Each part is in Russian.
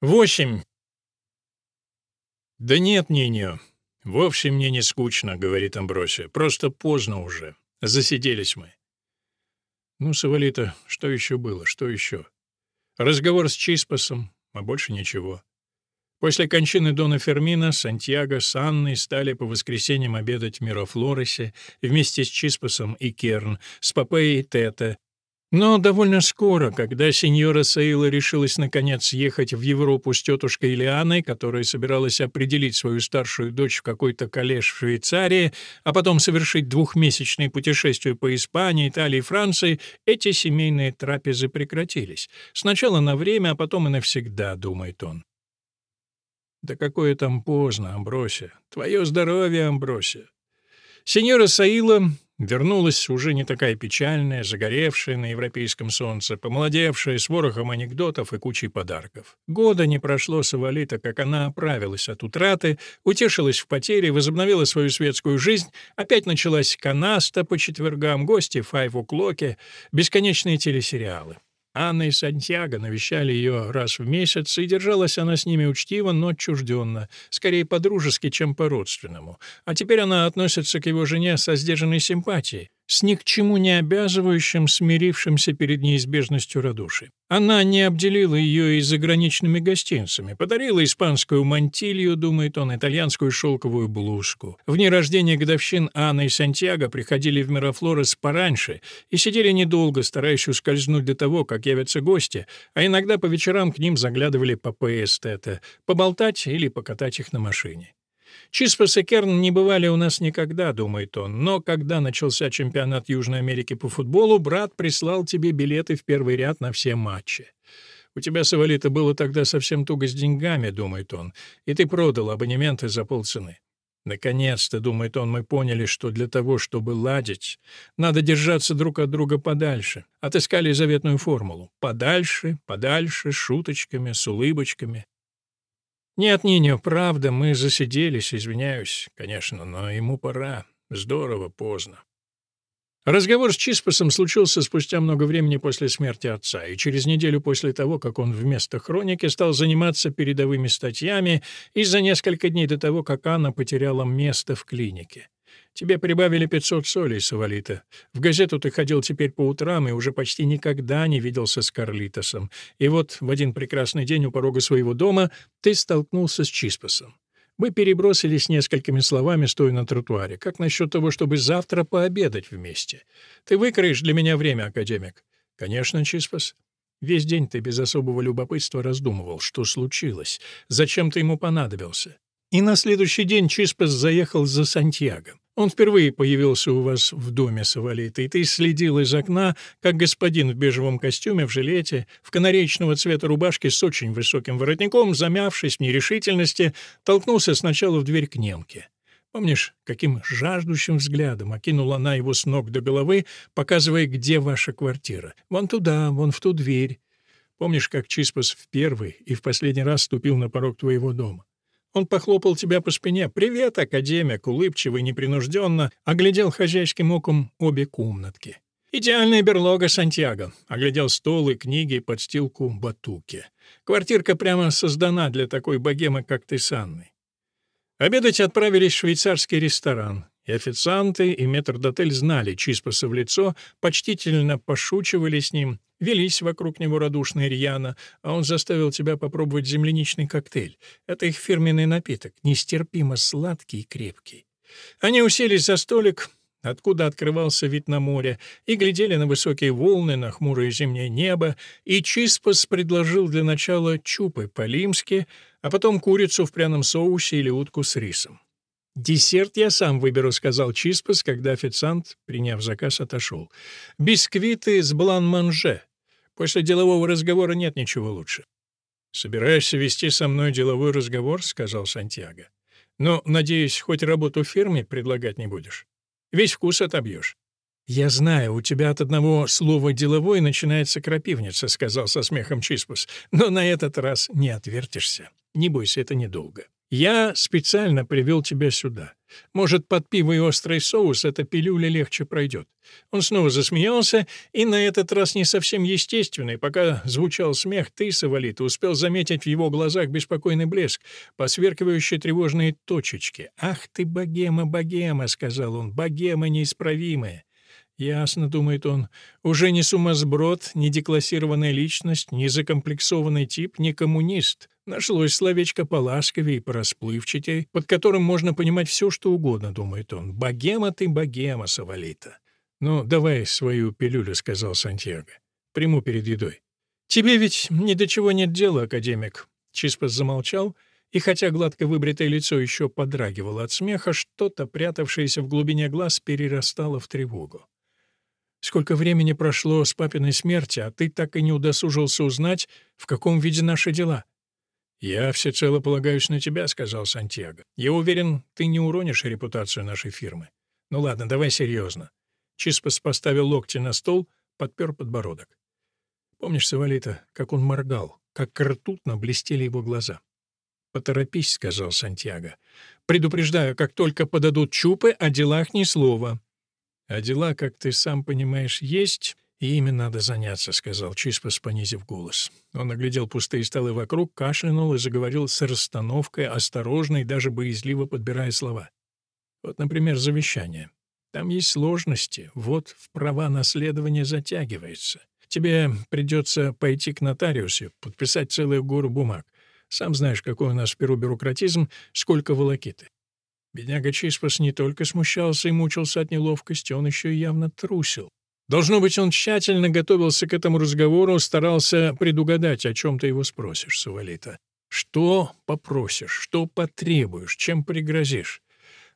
Восемь. «Да нет, Ниньо, вовсе мне не скучно», — говорит Амбросия. «Просто поздно уже. Засиделись мы». Ну, Савалита, что еще было, что еще? Разговор с Чиспасом, а больше ничего. После кончины Дона Фермина Сантьяго с Анной стали по воскресеньям обедать в Мирофлоресе вместе с Чиспасом и Керн, с Попеей Тета, но довольно скоро, когда сеньора Саила решилась наконец ехать в Европу с тетушкой Лианой, которая собиралась определить свою старшую дочь в какой-то коллеж в Швейцарии, а потом совершить двухмесячное путешествие по Испании, Италии и Франции, эти семейные трапезы прекратились. Сначала на время, а потом и навсегда, думает он. Да какое там поздно, Амбросия. Твое здоровье, Амбросия. Сеньора Саила Вернулась уже не такая печальная, загоревшая на европейском солнце, помолодевшая, с ворохом анекдотов и кучей подарков. Года не прошло с Авалита, как она оправилась от утраты, утешилась в потере, возобновила свою светскую жизнь, опять началась канаста по четвергам, гости в файв-уклоке, бесконечные телесериалы. Анна и Сантьяго навещали ее раз в месяц, и держалась она с ними учтиво, но отчужденно, скорее по-дружески, чем по-родственному. А теперь она относится к его жене со сдержанной симпатией с ни к чему не обязывающим, смирившимся перед неизбежностью радушием. Она не обделила ее и заграничными гостинцами, подарила испанскую мантилью, думает он, итальянскую шелковую блузку. В дни рождения годовщин Анны и Сантьяго приходили в Мирафлорес пораньше и сидели недолго, стараясь ускользнуть до того, как явятся гости, а иногда по вечерам к ним заглядывали по эстета, поболтать или покатать их на машине. Чиспас и Керн не бывали у нас никогда, думает он, но когда начался чемпионат Южной Америки по футболу, брат прислал тебе билеты в первый ряд на все матчи. У тебя, Савалита, было тогда совсем туго с деньгами, думает он, и ты продал абонементы за полцены. Наконец-то, думает он, мы поняли, что для того, чтобы ладить, надо держаться друг от друга подальше. Отыскали заветную формулу. Подальше, подальше, шуточками, с улыбочками. «Нет, Ниню, правда, мы засиделись, извиняюсь, конечно, но ему пора. Здорово поздно». Разговор с Чиспасом случился спустя много времени после смерти отца, и через неделю после того, как он вместо хроники стал заниматься передовыми статьями, и за несколько дней до того, как Анна потеряла место в клинике. Тебе прибавили 500 солей, Савалита. В газету ты ходил теперь по утрам и уже почти никогда не виделся с Карлитосом. И вот в один прекрасный день у порога своего дома ты столкнулся с Чиспасом. Мы перебросились несколькими словами, стоя на тротуаре. Как насчет того, чтобы завтра пообедать вместе? Ты выкроешь для меня время, академик? Конечно, Чиспас. Весь день ты без особого любопытства раздумывал, что случилось, зачем ты ему понадобился. И на следующий день Чиспас заехал за Сантьяго. Он впервые появился у вас в доме, Савалита, и ты следил из окна, как господин в бежевом костюме, в жилете, в канареечного цвета рубашке с очень высоким воротником, замявшись в нерешительности, толкнулся сначала в дверь к немке. Помнишь, каким жаждущим взглядом окинула она его с ног до головы, показывая, где ваша квартира? Вон туда, вон в ту дверь. Помнишь, как Чиспас в первый и в последний раз ступил на порог твоего дома? Он похлопал тебя по спине. «Привет, академик!» Улыбчивый, непринужденно, оглядел хозяйским оком обе комнатки. «Идеальная берлога Сантьяго», — оглядел стол и книги, подстилку батуки. «Квартирка прямо создана для такой богемы, как ты с Анной». Обедать отправились в швейцарский ресторан. И официанты, и метрдотель знали Чиспаса в лицо, почтительно пошучивали с ним, велись вокруг него радушно и рьяно, а он заставил тебя попробовать земляничный коктейль. Это их фирменный напиток, нестерпимо сладкий и крепкий. Они уселись за столик, откуда открывался вид на море, и глядели на высокие волны, на хмурое зимнее небо, и Чиспас предложил для начала чупы по-лимски, а потом курицу в пряном соусе или утку с рисом. «Десерт я сам выберу», — сказал Чиспас, когда официант, приняв заказ, отошел. «Бисквиты с блан-манже. После делового разговора нет ничего лучше». «Собираешься вести со мной деловой разговор?» — сказал Сантьяго. «Но, надеюсь, хоть работу в фирме предлагать не будешь. Весь вкус отобьешь». «Я знаю, у тебя от одного слова «деловой» начинается крапивница», — сказал со смехом Чиспус. «Но на этот раз не отвертишься. Не бойся, это недолго. Я специально привел тебя сюда. Может, под пиво и острый соус эта пилюля легче пройдет». Он снова засмеялся, и на этот раз не совсем естественный. Пока звучал смех, ты, Савалита, успел заметить в его глазах беспокойный блеск, посверкивающие тревожные точечки. «Ах ты, богема, богема!» — сказал он. «Богема неисправимая!» «Ясно», — думает он, — «уже не сумасброд, не деклассированная личность, не закомплексованный тип, не коммунист. Нашлось словечко поласковее и порасплывчатее, под которым можно понимать все, что угодно», — думает он. «Богема ты, богема, Савалита». «Ну, давай свою пилюлю», — сказал Сантьяго. «Приму перед едой». «Тебе ведь ни до чего нет дела, академик». Чиспас замолчал, и хотя гладко выбритое лицо еще подрагивало от смеха, что-то, прятавшееся в глубине глаз, перерастало в тревогу. Сколько времени прошло с папиной смерти, а ты так и не удосужился узнать, в каком виде наши дела. «Я всецело полагаюсь на тебя», — сказал Сантьяго. «Я уверен, ты не уронишь репутацию нашей фирмы. Ну ладно, давай серьезно». Чиспас поставил локти на стол, подпер подбородок. Помнишь, Савалита, как он моргал, как ртутно блестели его глаза? «Поторопись», — сказал Сантьяго. «Предупреждаю, как только подадут чупы, о делах ни слова. А дела, как ты сам понимаешь, есть, и ими надо заняться», — сказал Чиспас, понизив голос. Он оглядел пустые столы вокруг, кашлянул и заговорил с расстановкой, осторожно и даже боязливо подбирая слова. «Вот, например, завещание. Там есть сложности, вот в права наследования затягивается. Тебе придется пойти к нотариусу, подписать целую гору бумаг. Сам знаешь, какой у нас в Перу бюрократизм, сколько волокиты. Бедняга Чиспас не только смущался и мучился от неловкости, он еще и явно трусил. Должно быть, он тщательно готовился к этому разговору, старался предугадать, о чем ты его спросишь, Савалита. Что попросишь, что потребуешь, чем пригрозишь.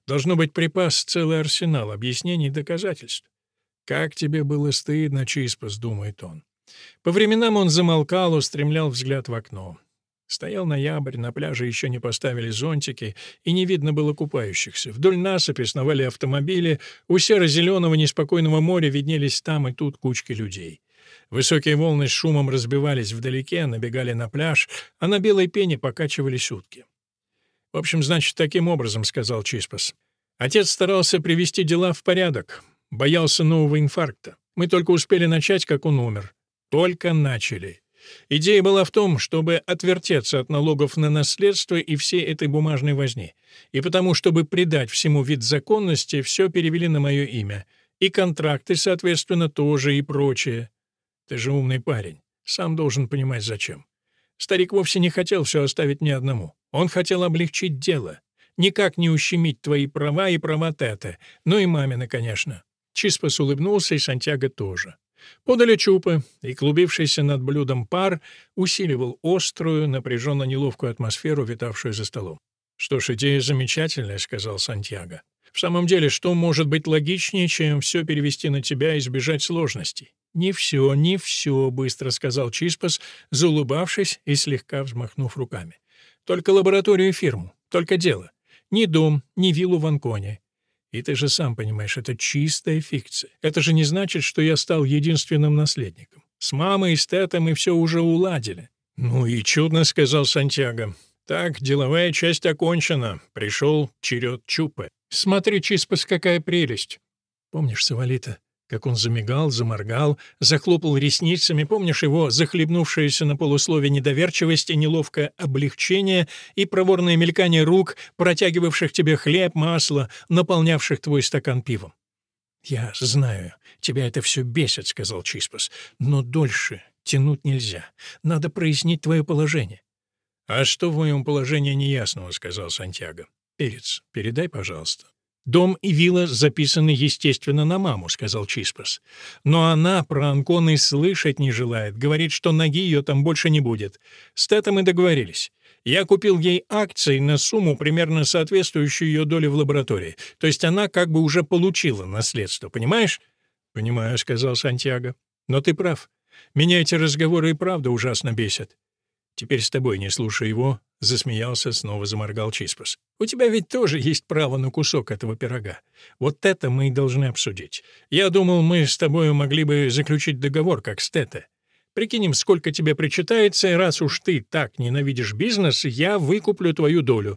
Должно быть припас целый арсенал объяснений и доказательств. «Как тебе было стыдно, Чиспас», — думает он. По временам он замолкал, устремлял взгляд в окно. Стоял ноябрь, на пляже еще не поставили зонтики, и не видно было купающихся. Вдоль насыпи сновали автомобили, у серо-зеленого неспокойного моря виднелись там и тут кучки людей. Высокие волны с шумом разбивались вдалеке, набегали на пляж, а на белой пене покачивались утки. «В общем, значит, таким образом», — сказал Чиспас. «Отец старался привести дела в порядок, боялся нового инфаркта. Мы только успели начать, как он умер. Только начали. Идея была в том, чтобы отвертеться от налогов на наследство и всей этой бумажной возни. И потому, чтобы придать всему вид законности, все перевели на мое имя. И контракты, соответственно, тоже и прочее. Ты же умный парень. Сам должен понимать, зачем. Старик вовсе не хотел все оставить мне одному. Он хотел облегчить дело. Никак не ущемить твои права и права Тета. Ну и мамины, конечно. Чиспас улыбнулся, и Сантьяго тоже. Подали чупы, и клубившийся над блюдом пар усиливал острую, напряженно-неловкую атмосферу, витавшую за столом. «Что ж, идея замечательная», — сказал Сантьяго. «В самом деле, что может быть логичнее, чем все перевести на тебя и избежать сложностей?» «Не все, не все», — быстро сказал Чиспас, заулыбавшись и слегка взмахнув руками. «Только лабораторию и фирму, только дело. Ни дом, ни виллу в Анконе. И ты же сам понимаешь, это чистая фикция. Это же не значит, что я стал единственным наследником. С мамой и с Тетом мы все уже уладили». «Ну и чудно», — сказал Сантьяго. «Так, деловая часть окончена. Пришел черед Чупы. Смотри, Чиспас, какая прелесть!» «Помнишь, Савалита, как он замигал, заморгал, захлопал ресницами, помнишь его захлебнувшееся на полуслове недоверчивость и неловкое облегчение и проворное мелькание рук, протягивавших тебе хлеб, масло, наполнявших твой стакан пивом? «Я знаю, тебя это все бесит», — сказал Чиспас, — «но дольше тянуть нельзя. Надо прояснить твое положение». «А что в моем положении неясного?» — сказал Сантьяго. «Перец, передай, пожалуйста». «Дом и вилла записаны, естественно, на маму», — сказал Чиспас. «Но она про Анкон и слышать не желает, говорит, что ноги ее там больше не будет. С Тетом мы договорились. Я купил ей акции на сумму, примерно соответствующую ее доле в лаборатории. То есть она как бы уже получила наследство, понимаешь?» «Понимаю», — сказал Сантьяго. «Но ты прав. Меня эти разговоры и правда ужасно бесят. Теперь с тобой не слушай его, Засмеялся, снова заморгал Чиспас. «У тебя ведь тоже есть право на кусок этого пирога. Вот это мы и должны обсудить. Я думал, мы с тобой могли бы заключить договор, как с Тета. Прикинем, сколько тебе причитается, и раз уж ты так ненавидишь бизнес, я выкуплю твою долю.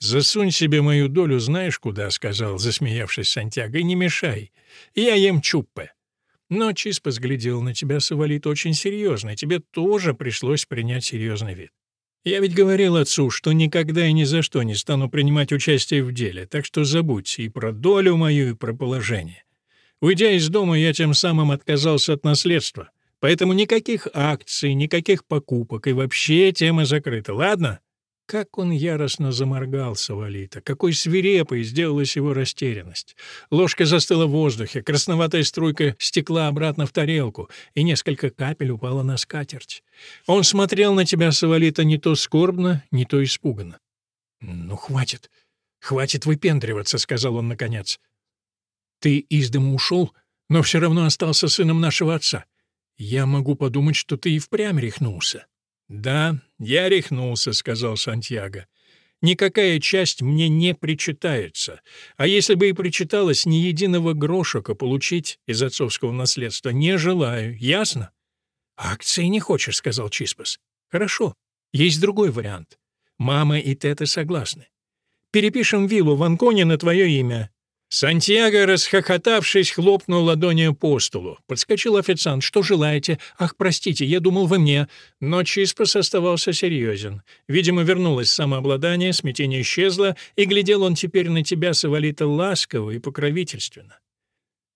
«Засунь себе мою долю знаешь куда», — сказал, засмеявшись Сантьяго, — «и не мешай. Я ем чуппе». Но Чиспас глядел на тебя, Савалит, очень серьезно, и тебе тоже пришлось принять серьезный вид. Я ведь говорил отцу, что никогда и ни за что не стану принимать участие в деле, так что забудь и про долю мою, и про положение. Уйдя из дома, я тем самым отказался от наследства. Поэтому никаких акций, никаких покупок, и вообще тема закрыта, ладно? Как он яростно заморгал Савалита, какой свирепой сделалась его растерянность. Ложка застыла в воздухе, красноватая струйка стекла обратно в тарелку, и несколько капель упало на скатерть. Он смотрел на тебя, Савалита, не то скорбно, не то испуганно. «Ну, хватит, хватит выпендриваться», — сказал он наконец. «Ты из дома ушел, но все равно остался сыном нашего отца. Я могу подумать, что ты и впрямь рехнулся». «Да, я рехнулся», — сказал Сантьяго. «Никакая часть мне не причитается. А если бы и причиталось, ни единого грошика получить из отцовского наследства не желаю. Ясно?» «Акции не хочешь», — сказал Чиспас. «Хорошо. Есть другой вариант. Мама и Тета согласны. Перепишем виллу в Анконе на твое имя. Сантьяго, расхохотавшись, хлопнул ладонью по столу. Подскочил официант. «Что желаете?» «Ах, простите, я думал, вы мне». Но Чиспас оставался серьезен. Видимо, вернулось самообладание, смятение исчезло, и глядел он теперь на тебя, Савалита, ласково и покровительственно.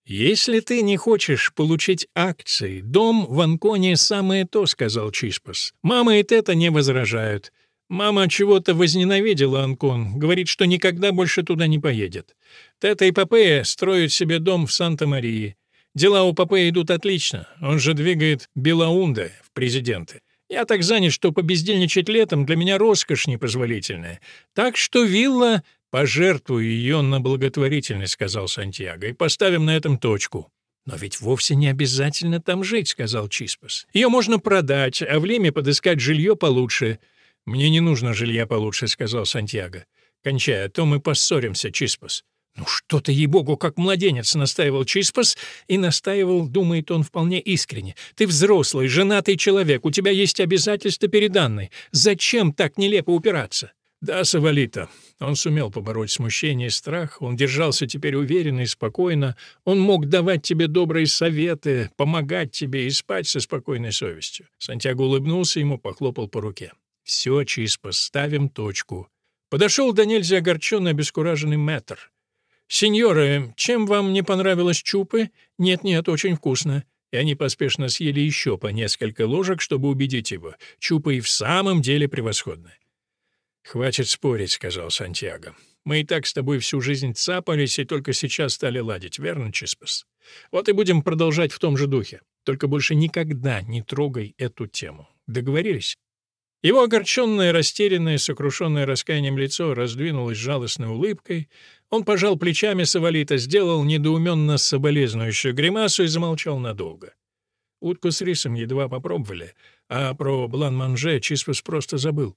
«Если ты не хочешь получить акции, дом в Анконе самое то», — сказал Чиспас. «Мама и Тета не возражают. Мама чего-то возненавидела Анкон, говорит, что никогда больше туда не поедет. Тета и Попея строят себе дом в Санта-Марии. Дела у Попея идут отлично, он же двигает Белаунда в президенты. Я так занят, что побездельничать летом для меня роскошь непозволительная. Так что вилла... «Пожертвую ее на благотворительность», — сказал Сантьяго, — «и поставим на этом точку». «Но ведь вовсе не обязательно там жить», — сказал Чиспас. «Ее можно продать, а в Лиме подыскать жилье получше. «Мне не нужно жилья получше», — сказал Сантьяго. «Кончай, а то мы поссоримся, Чиспас». «Ну что ты, ей-богу, как младенец!» — настаивал Чиспас, и настаивал, думает он вполне искренне. «Ты взрослый, женатый человек, у тебя есть обязательства перед Анной. Зачем так нелепо упираться?» «Да, Савалита». Он сумел побороть смущение и страх, он держался теперь уверенно и спокойно, он мог давать тебе добрые советы, помогать тебе и спать со спокойной совестью. Сантьяго улыбнулся ему, похлопал по руке. Все, чисто, ставим точку. Подошел до нельзя огорченный, обескураженный мэтр. «Сеньоры, чем вам не понравилось чупы?» «Нет-нет, очень вкусно». И они поспешно съели еще по несколько ложек, чтобы убедить его. Чупы и в самом деле превосходны. «Хватит спорить», — сказал Сантьяго. «Мы и так с тобой всю жизнь цапались и только сейчас стали ладить, верно, Чиспас? Вот и будем продолжать в том же духе. Только больше никогда не трогай эту тему. Договорились?» Его огорченное, растерянное, сокрушенное раскаянием лицо раздвинулось жалостной улыбкой. Он пожал плечами Савалита, сделал недоуменно соболезнующую гримасу и замолчал надолго. Утку с рисом едва попробовали, а про блан-манже Чиспас просто забыл.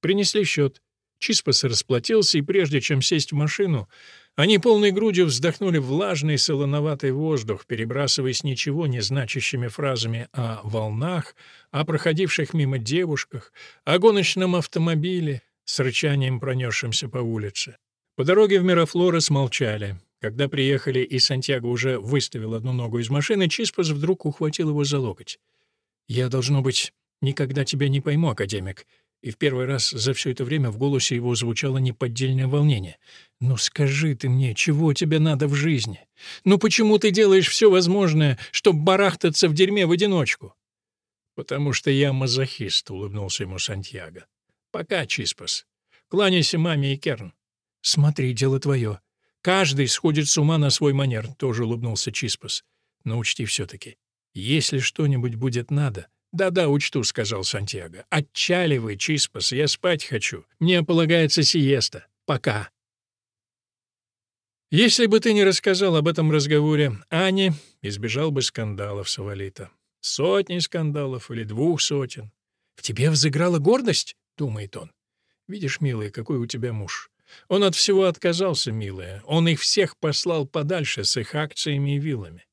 Принесли счет. Чиспас расплатился, и прежде чем сесть в машину, они полной грудью вздохнули влажный солоноватый воздух, перебрасываясь ничего не значащими фразами о волнах, о проходивших мимо девушках, о гоночном автомобиле с рычанием, пронесшимся по улице. По дороге в Мирафлорес молчали. Когда приехали, и Сантьяго уже выставил одну ногу из машины, Чиспас вдруг ухватил его за локоть. «Я, должно быть, никогда тебя не пойму, академик и в первый раз за все это время в голосе его звучало неподдельное волнение. «Ну скажи ты мне, чего тебе надо в жизни? Ну почему ты делаешь все возможное, чтобы барахтаться в дерьме в одиночку?» «Потому что я мазохист», — улыбнулся ему Сантьяго. «Пока, Чиспас. Кланяйся маме и Керн». «Смотри, дело твое. Каждый сходит с ума на свой манер», — тоже улыбнулся Чиспас. «Но учти все-таки, если что-нибудь будет надо, «Да-да, учту», — сказал Сантьяго. «Отчаливай, Чиспас, я спать хочу. Мне полагается сиеста. Пока». Если бы ты не рассказал об этом разговоре Ане, избежал бы скандалов Савалита. Сотни скандалов или двух сотен. «В тебе взыграла гордость?» — думает он. «Видишь, милая, какой у тебя муж. Он от всего отказался, милая. Он их всех послал подальше с их акциями и вилами.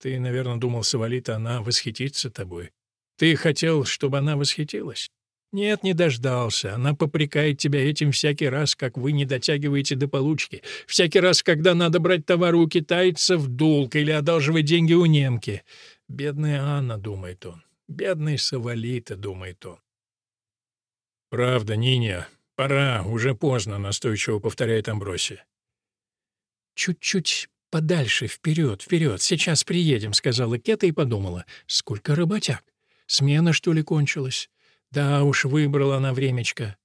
Ты, наверное, думал, Савалита, она восхитится тобой. Ты хотел, чтобы она восхитилась? Нет, не дождался. Она попрекает тебя этим всякий раз, как вы не дотягиваете до получки. Всякий раз, когда надо брать товар у китайца в долг или одалживать деньги у немки. Бедная Анна, думает он. Бедный Савалита, думает он. «Правда, Ниня, пора, уже поздно», — настойчиво повторяет Амбросия. «Чуть-чуть подальше, вперед, вперед, сейчас приедем», — сказала Кета и подумала. «Сколько работяг! Смена, что ли, кончилась?» Да уж, выбрала она времечко.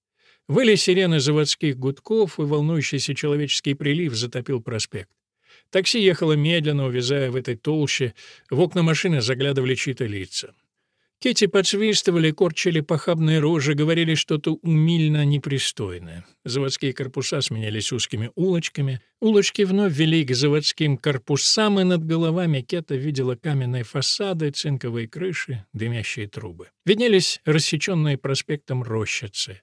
Выли сирены заводских гудков, и волнующийся человеческий прилив затопил проспект. Такси ехало медленно, увязая в этой толще, в окна машины заглядывали чьи-то лица. Кити подсвистывали, корчили похабные рожи, говорили что-то умильно непристойное. Заводские корпуса сменялись узкими улочками. Улочки вновь вели к заводским корпусам, и над головами Кета видела каменные фасады, цинковые крыши, дымящие трубы. Виднелись рассеченные проспектом рощицы.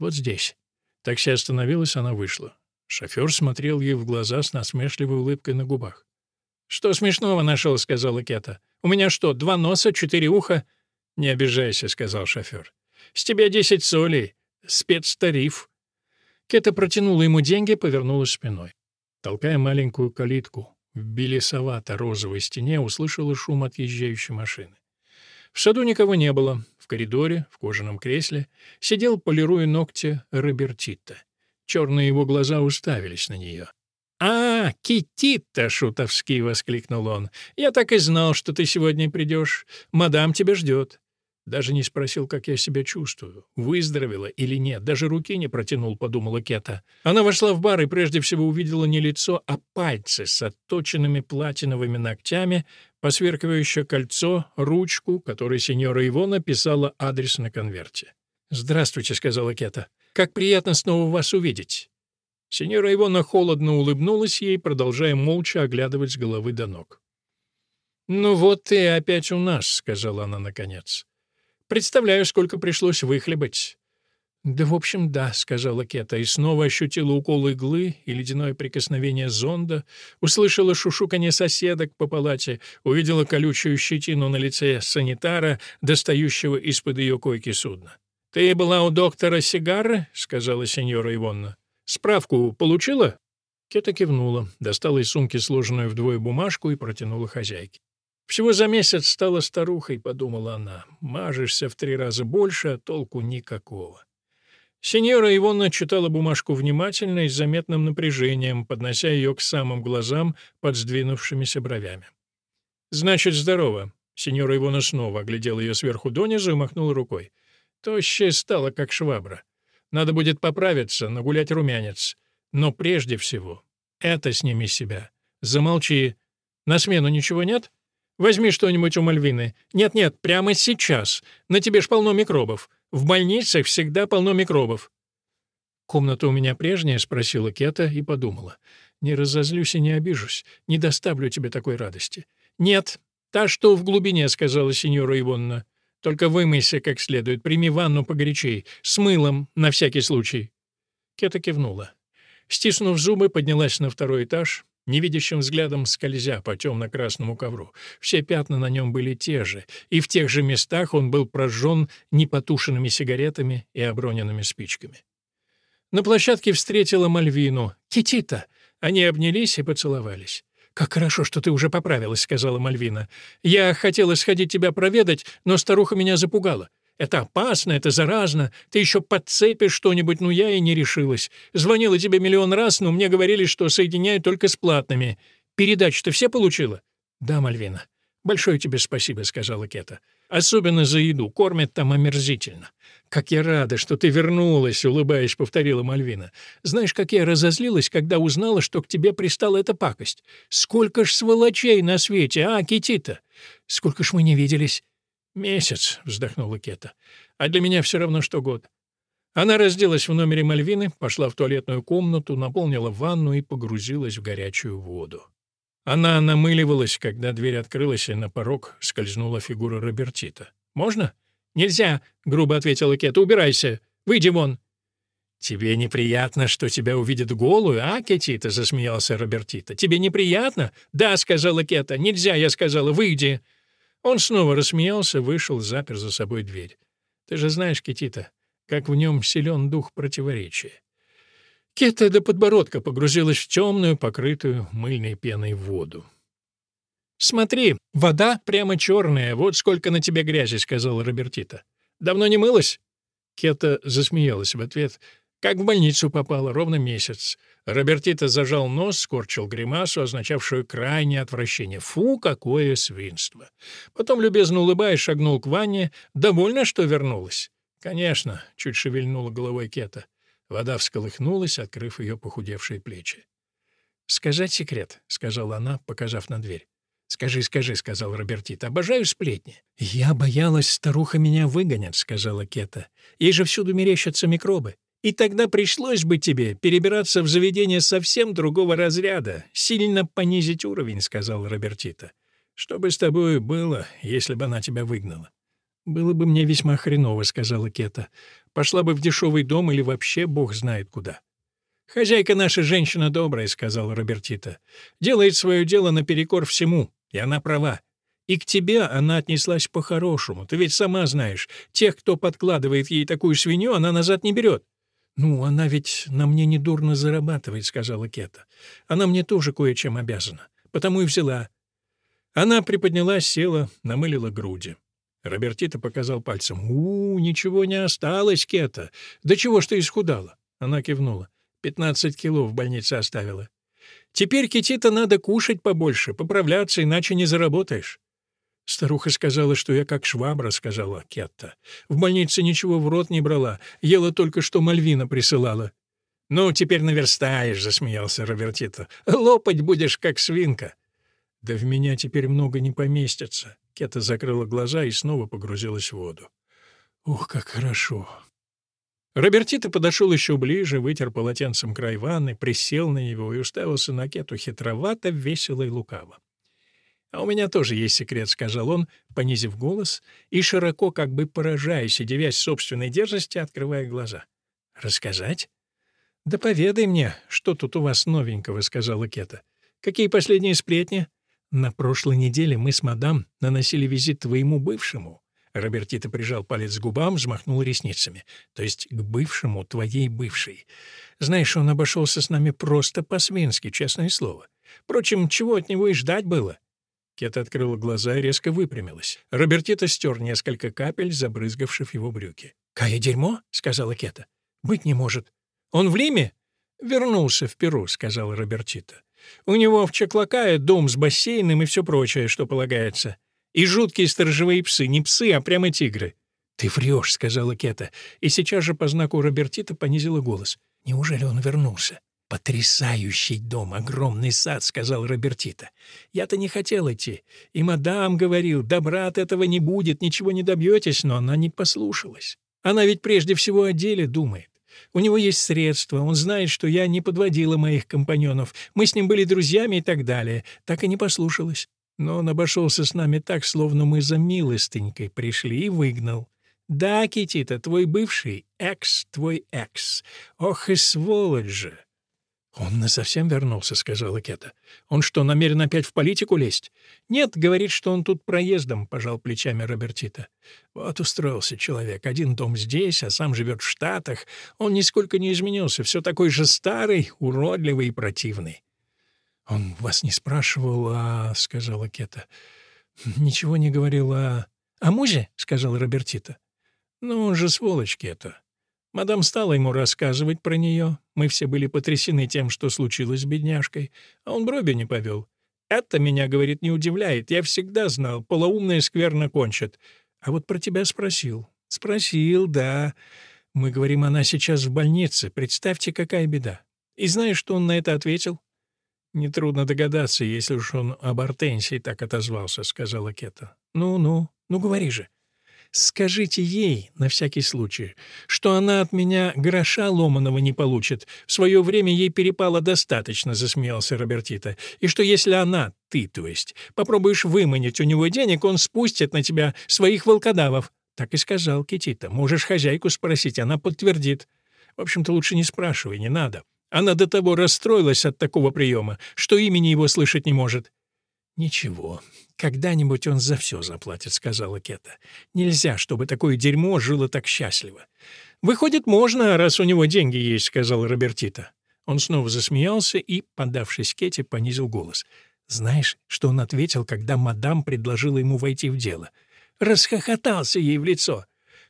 Вот здесь. Такси остановилось, она вышла. Шофер смотрел ей в глаза с насмешливой улыбкой на губах. «Что смешного нашел?» — сказала Кета. «У меня что, два носа, четыре уха?» «Не обижайся», — сказал шофер. «С тебя десять солей. Спецтариф». Кета протянула ему деньги, повернулась спиной. Толкая маленькую калитку в белесовато-розовой стене, услышала шум отъезжающей машины. В саду никого не было. В коридоре, в кожаном кресле, сидел, полируя ногти, Робертита. Черные его глаза уставились на нее. «А, Китита!» — шутовски воскликнул он. «Я так и знал, что ты сегодня придешь. Мадам тебя ждет». Даже не спросил, как я себя чувствую, выздоровела или нет, даже руки не протянул, подумала Кета. Она вошла в бар и прежде всего увидела не лицо, а пальцы с отточенными платиновыми ногтями, посверкивающее кольцо, ручку, которой сеньора Ивона писала адрес на конверте. «Здравствуйте», — сказала Кета. «Как приятно снова вас увидеть». Сеньора Ивона холодно улыбнулась ей, продолжая молча оглядывать с головы до ног. «Ну вот ты опять у нас», — сказала она наконец. Представляю, сколько пришлось выхлебать». «Да, в общем, да», — сказала Кета, и снова ощутила укол иглы и ледяное прикосновение зонда, услышала шушуканье соседок по палате, увидела колючую щетину на лице санитара, достающего из-под ее койки судна. «Ты была у доктора Сигары?» — сказала сеньора Ивонна. «Справку получила?» Кета кивнула, достала из сумки сложенную вдвое бумажку и протянула хозяйке. «Всего за месяц стала старухой», — подумала она. «Мажешься в три раза больше, а толку никакого». Сеньора Ивона читала бумажку внимательно и с заметным напряжением, поднося ее к самым глазам под сдвинувшимися бровями. «Значит, здорово». Сеньора Ивона снова оглядела ее сверху донизу и махнула рукой. Тощая стала, как швабра. Надо будет поправиться, нагулять румянец. Но прежде всего, это сними себя. Замолчи. На смену ничего нет?» Возьми что-нибудь у Мальвины. Нет-нет, прямо сейчас. На тебе ж полно микробов. В больницах всегда полно микробов». «Комната у меня прежняя?» — спросила Кета и подумала. «Не разозлюсь и не обижусь. Не доставлю тебе такой радости». «Нет, та, что в глубине», — сказала сеньора Ивонна. «Только вымойся как следует, прими ванну погорячей, с мылом, на всякий случай». Кета кивнула. Стиснув зубы, поднялась на второй этаж, невидящим взглядом скользя по темно-красному ковру. Все пятна на нем были те же, и в тех же местах он был прожжен непотушенными сигаретами и оброненными спичками. На площадке встретила Мальвину. «Китита!» Они обнялись и поцеловались. «Как хорошо, что ты уже поправилась», — сказала Мальвина. «Я хотела сходить тебя проведать, но старуха меня запугала. Это опасно, это заразно. Ты еще подцепишь что-нибудь, но я и не решилась. Звонила тебе миллион раз, но мне говорили, что соединяют только с платными. Передачи-то все получила?» «Да, Мальвина. Большое тебе спасибо», — сказала Кета. «Особенно за еду. Кормят там омерзительно». «Как я рада, что ты вернулась», — улыбаясь, повторила Мальвина. «Знаешь, как я разозлилась, когда узнала, что к тебе пристала эта пакость? Сколько ж сволочей на свете, а, Китита? Сколько ж мы не виделись?» «Месяц», — вздохнула Кета. «А для меня все равно, что год». Она разделась в номере Мальвины, пошла в туалетную комнату, наполнила ванну и погрузилась в горячую воду. Она намыливалась, когда дверь открылась, и на порог скользнула фигура Робертита. «Можно?» «Нельзя», — грубо ответила Кета. «Убирайся. Выйди вон». «Тебе неприятно, что тебя увидят голую, а, Кетита?» — засмеялся Робертита. «Тебе неприятно?» «Да», — сказала Кета. «Нельзя», — я сказала. «Выйди». Он снова рассмеялся, вышел, запер за собой дверь. «Ты же знаешь, Китита, как в нем силен дух противоречия. Кета до подбородка погрузилась в темную, покрытую мыльной пеной воду. «Смотри, вода прямо черная, вот сколько на тебе грязи», — сказала Робертита. «Давно не мылась?» Кета засмеялась в ответ. «Как в больницу попала, ровно месяц». Робертита зажал нос, скорчил гримасу, означавшую крайнее отвращение. «Фу, какое свинство!» Потом, любезно улыбаясь, шагнул к ванне. «Довольно, что вернулась?» «Конечно», — чуть шевельнула головой Кета. Вода всколыхнулась, открыв ее похудевшие плечи. «Сказать секрет», — сказала она, показав на дверь. «Скажи, скажи», — сказал Робертит, — «обожаю сплетни». «Я боялась, старуха меня выгонят», — сказала Кета. «Ей же всюду мерещатся микробы. И тогда пришлось бы тебе перебираться в заведение совсем другого разряда, сильно понизить уровень», — сказал Робертита. «Что бы с тобой было, если бы она тебя выгнала?» «Было бы мне весьма хреново», — сказала Кета. «Пошла бы в дешевый дом или вообще бог знает куда». «Хозяйка наша женщина добрая», — сказала Робертита. «Делает свое дело наперекор всему, и она права. И к тебе она отнеслась по-хорошему. Ты ведь сама знаешь, тех, кто подкладывает ей такую свинью, она назад не берет». «Ну, она ведь на мне недурно зарабатывает», — сказала Кета. «Она мне тоже кое-чем обязана. Потому и взяла». Она приподнялась, села, намылила груди. Робертита показал пальцем. «У, ничего не осталось, Кета. Да чего ж ты исхудала?» Она кивнула. «Пятнадцать кило в больнице оставила. Теперь, Китита, надо кушать побольше, поправляться, иначе не заработаешь». «Старуха сказала, что я как швабра», — сказала Кетта. «В больнице ничего в рот не брала, ела только, что Мальвина присылала». «Ну, теперь наверстаешь», — засмеялся Робертито. «Лопать будешь, как свинка». «Да в меня теперь много не поместится». Кета закрыла глаза и снова погрузилась в воду. «Ух, как хорошо!» Робертито подошел еще ближе, вытер полотенцем край ванны, присел на него и уставился на Кету хитровато, весело и лукаво. «А у меня тоже есть секрет», — сказал он, понизив голос и широко, как бы поражаясь и девясь собственной дерзости, открывая глаза. «Рассказать?» «Да поведай мне, что тут у вас новенького», — сказала Кета. «Какие последние сплетни?» «На прошлой неделе мы с мадам наносили визит твоему бывшему. Робертита прижал палец к губам, взмахнул ресницами. «То есть к бывшему твоей бывшей. Знаешь, он обошелся с нами просто по-свински, честное слово. Впрочем, чего от него и ждать было?» Кета открыла глаза и резко выпрямилась. Робертита стер несколько капель, забрызгавших его брюки. «Кая дерьмо?» — сказала Кета. «Быть не может. Он в Лиме?» «Вернулся в Перу», — сказала Робертита. «У него в Чаклакае дом с бассейном и все прочее, что полагается. И жуткие сторожевые псы, не псы, а прямо тигры. «Ты врешь», — сказала Кета, и сейчас же по знаку Робертита понизила голос. «Неужели он вернулся?» «Потрясающий дом, огромный сад», — сказал Робертита. «Я-то не хотел идти. И мадам говорил, добра от этого не будет, ничего не добьетесь, но она не послушалась. Она ведь прежде всего о деле думает. У него есть средства, он знает, что я не подводила моих компаньонов, мы с ним были друзьями и так далее. Так и не послушалась. Но он обошелся с нами так, словно мы за милостынькой пришли и выгнал. Да, Китита, твой бывший, экс, твой экс. Ох и сволочь же!» «Он насовсем вернулся», — сказала Кета. «Он что, намерен опять в политику лезть?» «Нет, говорит, что он тут проездом», — пожал плечами Робертита. «Вот устроился человек. Один дом здесь, а сам живет в Штатах. Он нисколько не изменился, все такой же старый, уродливый и противный. «Он вас не спрашивал, а...» — сказала Кета. «Ничего не говорил о...» «О музе?» — сказал Робертита. «Ну, он же сволочь Кета. Мадам стала ему рассказывать про нее. Мы все были потрясены тем, что случилось с бедняжкой, а он брови не повел. Это меня, говорит, не удивляет. Я всегда знал, полоумные скверно кончат. А вот про тебя спросил. Спросил, да. Мы говорим, она сейчас в больнице. Представьте, какая беда. И знаешь, что он на это ответил? «Нетрудно догадаться, если уж он об Артенсии так отозвался», — сказала Кета. «Ну-ну, ну говори же». «Скажите ей, на всякий случай, что она от меня гроша ломаного не получит. В свое время ей перепало достаточно», — засмеялся Робертита. «И что если она, ты, то есть, попробуешь выманить у него денег, он спустит на тебя своих волкодавов». Так и сказал Китита. «Можешь хозяйку спросить, она подтвердит». В общем-то, лучше не спрашивай, не надо. Она до того расстроилась от такого приема, что имени его слышать не может. «Ничего, когда-нибудь он за все заплатит», — сказала Кета. «Нельзя, чтобы такое дерьмо жило так счастливо. «Выходит, можно, раз у него деньги есть», — сказал Робертита. Он снова засмеялся и, подавшись Кете, понизил голос. Знаешь, что он ответил, когда мадам предложила ему войти в дело? Расхохотался ей в лицо.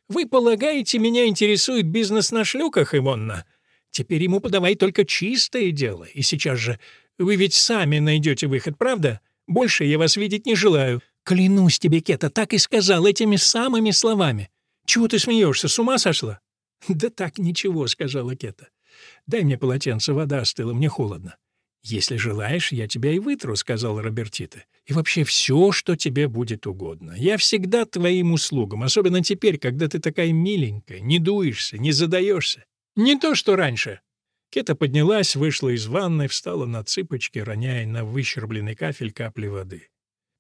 «Вы полагаете, меня интересует бизнес на шлюках, Ивонна? Теперь ему подавай только чистое дело, и сейчас же вы ведь сами найдете выход, правда? Больше я вас видеть не желаю. Клянусь тебе, Кета, так и сказал этими самыми словами. Чего ты смеешься, с ума сошла?» «Да так ничего», — сказала Кета. «Дай мне полотенце, вода остыла, мне холодно». «Если желаешь, я тебя и вытру», — сказал Робертита. «И вообще все, что тебе будет угодно. Я всегда твоим услугам, особенно теперь, когда ты такая миленькая, не дуешься, не задаешься. Не то, что раньше». Кета поднялась, вышла из ванной, встала на цыпочки, роняя на выщербленный кафель капли воды.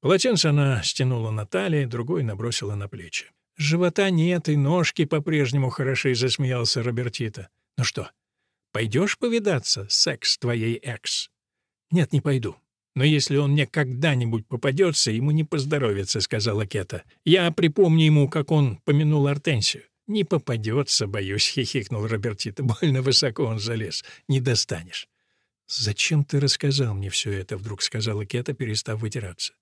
Полотенце она стянула на талии, другой набросила на плечи. «Живота нет, и ножки по-прежнему хороши», — засмеялся Робертита. «Ну что, пойдешь повидаться, секс твоей экс?» «Нет, не пойду. Но если он мне когда-нибудь попадется, ему не поздоровится», — сказала Кета. «Я припомню ему, как он помянул Артенсию». «Не попадется, боюсь», — хихикнул Робертита. «Больно высоко он залез. Не достанешь». «Зачем ты рассказал мне все это?» — вдруг сказала Кета, перестав вытираться.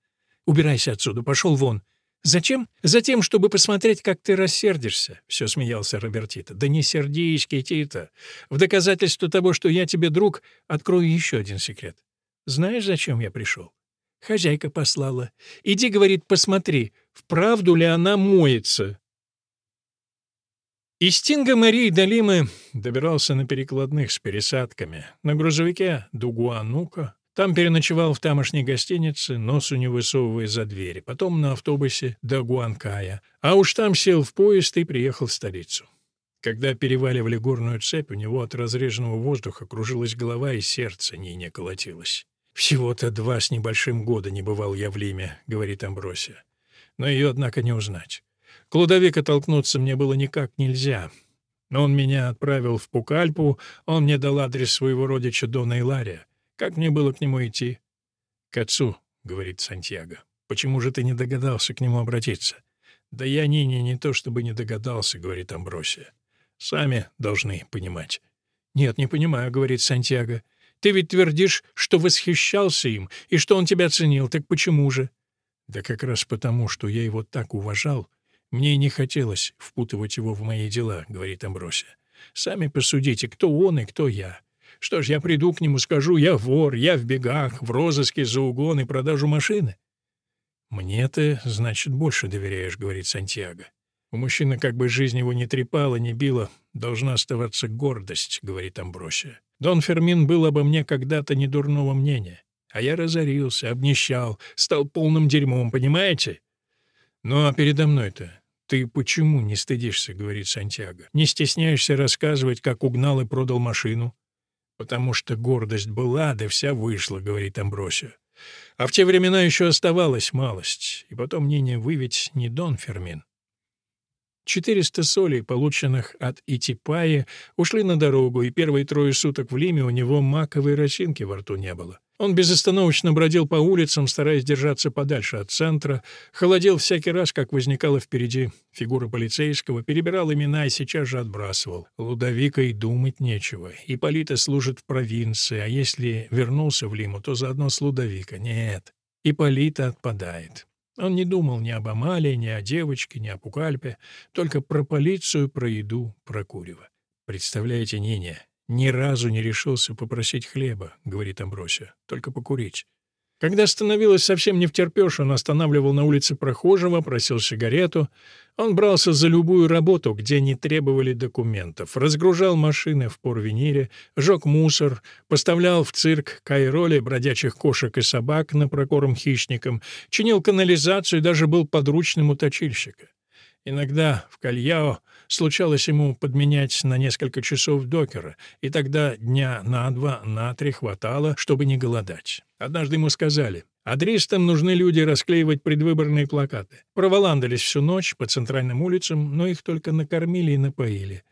«Убирайся отсюда, пошел вон». «Зачем?» «Затем, чтобы посмотреть, как ты рассердишься», — все смеялся Робертита. «Да не сердись, Кетита. В доказательство того, что я тебе друг, открою еще один секрет. Знаешь, зачем я пришел? Хозяйка послала. Иди, говорит, посмотри, вправду ли она моется. Из Тинга Марии до Лимы добирался на перекладных с пересадками. На грузовике до Гуанука. Там переночевал в тамошней гостинице, носу не высовывая за двери. Потом на автобусе до Гуанкая. А уж там сел в поезд и приехал в столицу. Когда переваливали горную цепь, у него от разреженного воздуха кружилась голова и сердце не не колотилось. «Всего-то два с небольшим года не бывал я в Лиме», — говорит Амбросия. Но ее, однако, не узнать. К Лудовика толкнуться мне было никак нельзя. Но он меня отправил в Пукальпу, он мне дал адрес своего родича Дона Илария. Как мне было к нему идти? — К отцу, — говорит Сантьяго. — Почему же ты не догадался к нему обратиться? — Да я, Нине, не то чтобы не догадался, — говорит Амбросия. — Сами должны понимать. — Нет, не понимаю, — говорит Сантьяго. Ты ведь твердишь, что восхищался им и что он тебя ценил, так почему же? Да как раз потому, что я его так уважал, мне не хотелось впутывать его в мои дела, говорит Амбросия. Сами посудите, кто он и кто я. Что ж, я приду к нему, скажу, я вор, я в бегах, в розыске за угон и продажу машины. Мне ты, значит, больше доверяешь, говорит Сантьяго. У мужчины, как бы жизнь его не трепала, не била, должна оставаться гордость, говорит Амбросия. Дон Фермин был обо мне когда-то недурного мнения, а я разорился, обнищал, стал полным дерьмом, понимаете? Ну а передо мной-то ты почему не стыдишься, говорит Сантьяго? Не стесняешься рассказывать, как угнал и продал машину? Потому что гордость была, да вся вышла, говорит Амбросио. А в те времена еще оставалась малость. И потом, Нине, вы ведь не Дон Фермин. 400 солей, полученных от Итипаи, ушли на дорогу, и первые трое суток в Лиме у него маковой росинки во рту не было. Он безостановочно бродил по улицам, стараясь держаться подальше от центра, холодел всякий раз, как возникала впереди фигура полицейского, перебирал имена и сейчас же отбрасывал. Лудовика и думать нечего. Ипполита служит в провинции, а если вернулся в Лиму, то заодно с Лудовика. Нет, Ипполита отпадает. Он не думал ни об Амалии, ни о девочке, ни о Пукальпе, только про полицию, про еду, про курево. Представляете, Нине, ни разу не решился попросить хлеба, говорит Амбросия, только покурить. Когда становилось совсем не втерпёшь, он останавливал на улице прохожего, просил сигарету. Он брался за любую работу, где не требовали документов, разгружал машины в порвенире, жег мусор, поставлял в цирк кайроли бродячих кошек и собак на прокорм хищникам, чинил канализацию и даже был подручным у точильщика. Иногда в Кальяо случалось ему подменять на несколько часов докера, и тогда дня на два, на три хватало, чтобы не голодать. Однажды ему сказали, Адристам нужны люди расклеивать предвыборные плакаты. Проволандались всю ночь по центральным улицам, но их только накормили и напоили.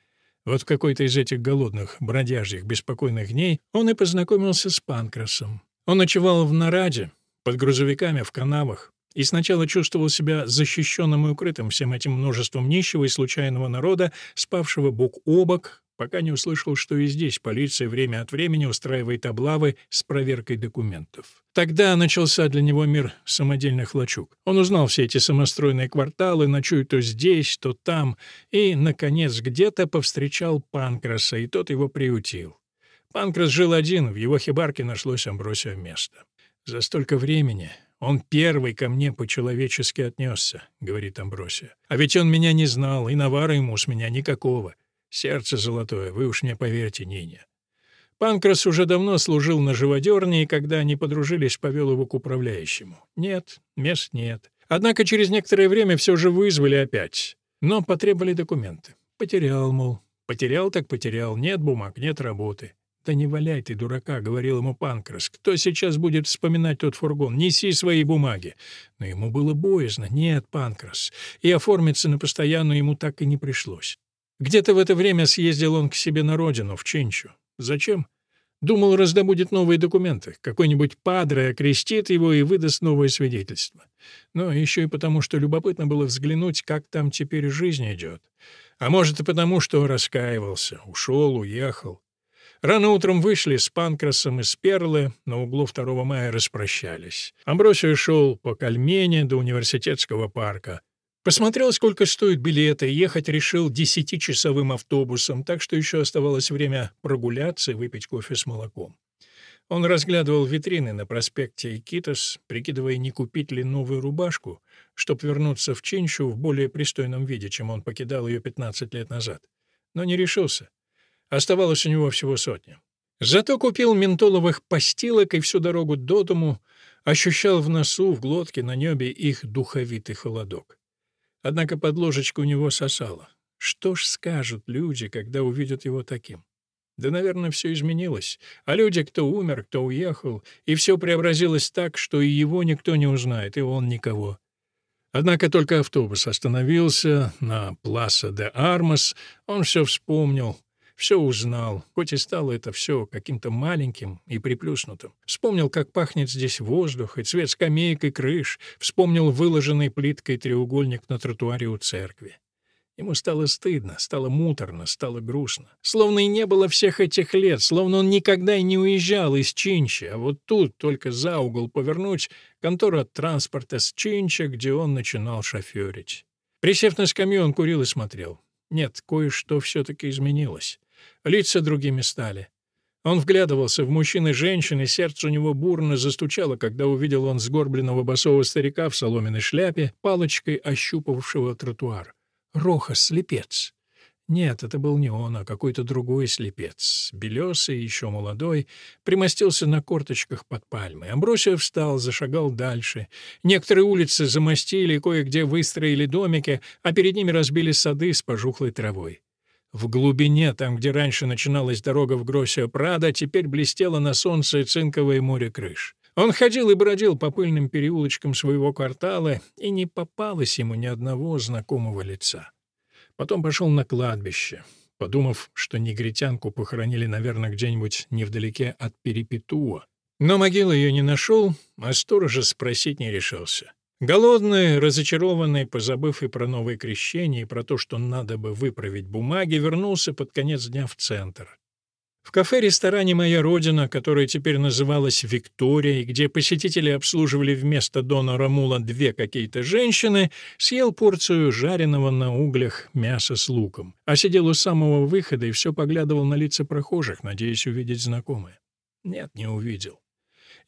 Вот в какой-то из этих голодных, бродяжьих, беспокойных дней он и познакомился с Панкрасом. Он ночевал в Нараде, под грузовиками в канавах, и сначала чувствовал себя защищенным и укрытым всем этим множеством нищего и случайного народа, спавшего бок о бок, пока не услышал, что и здесь полиция время от времени устраивает облавы с проверкой документов. Тогда начался для него мир самодельных лачуг. Он узнал все эти самостройные кварталы, ночует то здесь, то там, и, наконец, где-то повстречал Панкраса, и тот его приютил. Панкрас жил один, в его хибарке нашлось Амбросио место. За столько времени он первый ко мне по-человечески отнесся, — говорит Амбросия. А ведь он меня не знал, и навара ему с меня никакого. Сердце золотое, вы уж мне поверьте, Нине. Панкрас уже давно служил на живодерне, и когда они подружились, повел его к управляющему. Нет, мест нет. Однако через некоторое время все же вызвали опять. Но потребовали документы. Потерял, мол. Потерял так потерял. Нет бумаг, нет работы. «Да не валяй ты, дурака», — говорил ему Панкрас. «Кто сейчас будет вспоминать тот фургон? Неси свои бумаги». Но ему было боязно. «Нет, Панкрас». И оформиться на постоянную ему так и не пришлось. Где-то в это время съездил он к себе на родину, в Ченчу. Зачем? Думал, раздобудет новые документы. Какой-нибудь падре окрестит его и выдаст новое свидетельство. Но еще и потому, что любопытно было взглянуть, как там теперь жизнь идет. А может и потому, что раскаивался, ушел, уехал. Рано утром вышли с Панкрасом из Перлы, на углу 2 мая распрощались. Амбросио шел по Кальмене до университетского парка. Посмотрел, сколько стоят билеты, ехать решил десятичасовым автобусом, так что еще оставалось время прогуляться и выпить кофе с молоком. Он разглядывал витрины на проспекте Икитос, прикидывая, не купить ли новую рубашку, чтобы вернуться в Чинчу в более пристойном виде, чем он покидал ее 15 лет назад. Но не решился. Оставалось у него всего сотня. Зато купил ментоловых постилок и всю дорогу до дому ощущал в носу, в глотке, на небе их духовитый холодок. Однако под ложечку у него сосало. Что ж скажут люди, когда увидят его таким? Да, наверное, все изменилось. А люди, кто умер, кто уехал, и все преобразилось так, что и его никто не узнает, и он никого. Однако только автобус остановился на Пласа де Армас, он все вспомнил, все узнал, хоть и стало это все каким-то маленьким и приплюснутым. Вспомнил, как пахнет здесь воздух и цвет скамеек и крыш, вспомнил выложенный плиткой треугольник на тротуаре у церкви. Ему стало стыдно, стало муторно, стало грустно. Словно и не было всех этих лет, словно он никогда и не уезжал из Чинчи, а вот тут, только за угол повернуть, контора транспорта с Чинча, где он начинал шоферить. Присев на скамью, он курил и смотрел. Нет, кое-что все-таки изменилось. Лица другими стали. Он вглядывался в мужчин и женщин, и сердце у него бурно застучало, когда увидел он сгорбленного босого старика в соломенной шляпе, палочкой ощупывавшего тротуар. Рохас, слепец. Нет, это был не он, а какой-то другой слепец. Белесый, еще молодой, примостился на корточках под пальмой. Амбросия встал, зашагал дальше. Некоторые улицы замостили, кое-где выстроили домики, а перед ними разбили сады с пожухлой травой. В глубине, там, где раньше начиналась дорога в Гроссио-Прадо, теперь блестело на солнце цинковое море крыш. Он ходил и бродил по пыльным переулочкам своего квартала, и не попалось ему ни одного знакомого лица. Потом пошел на кладбище, подумав, что негритянку похоронили, наверное, где-нибудь невдалеке от Перепетуа. Но могилы ее не нашел, а сторожа спросить не решился. Голодный, разочарованный, позабыв и про новое крещение, и про то, что надо бы выправить бумаги, вернулся под конец дня в центр. В кафе-ресторане «Моя родина», которое теперь называлось «Виктория», и где посетители обслуживали вместо Дона Рамула две какие-то женщины, съел порцию жареного на углях мяса с луком, а сидел у самого выхода и все поглядывал на лица прохожих, надеясь увидеть знакомые. Нет, не увидел.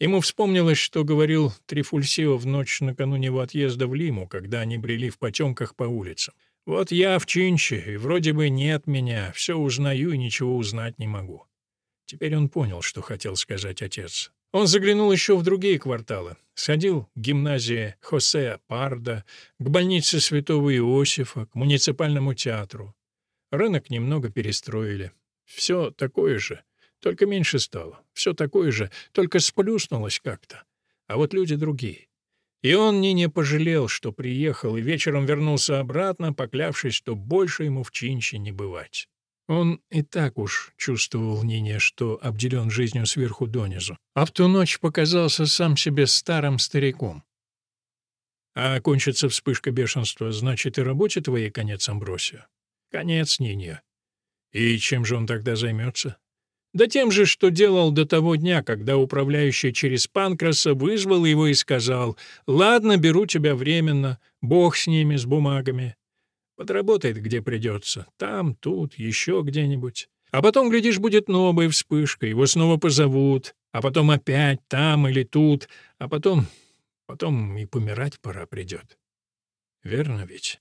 Ему вспомнилось, что говорил Трифульсио в ночь накануне его отъезда в Лиму, когда они брели в потемках по улицам. «Вот я в Чинче, и вроде бы нет меня, все узнаю и ничего узнать не могу». Теперь он понял, что хотел сказать отец. Он заглянул еще в другие кварталы. Сходил к гимназии Хосе Парда, к больнице Святого Иосифа, к муниципальному театру. Рынок немного перестроили. Все такое же — только меньше стало. Все такое же, только сплюснулось как-то. А вот люди другие. И он не не пожалел, что приехал, и вечером вернулся обратно, поклявшись, что больше ему в Чинче не бывать. Он и так уж чувствовал Нине, что обделен жизнью сверху донизу, а в ту ночь показался сам себе старым стариком. А кончится вспышка бешенства, значит, и работе твоей конец, Амбросио. Конец, Нинья. И чем же он тогда займется? Да тем же, что делал до того дня, когда управляющий через Панкраса вызвал его и сказал, «Ладно, беру тебя временно, бог с ними, с бумагами. Подработает, где придется, там, тут, еще где-нибудь. А потом, глядишь, будет новая вспышка, его снова позовут, а потом опять там или тут, а потом... потом и помирать пора придет. Верно ведь?»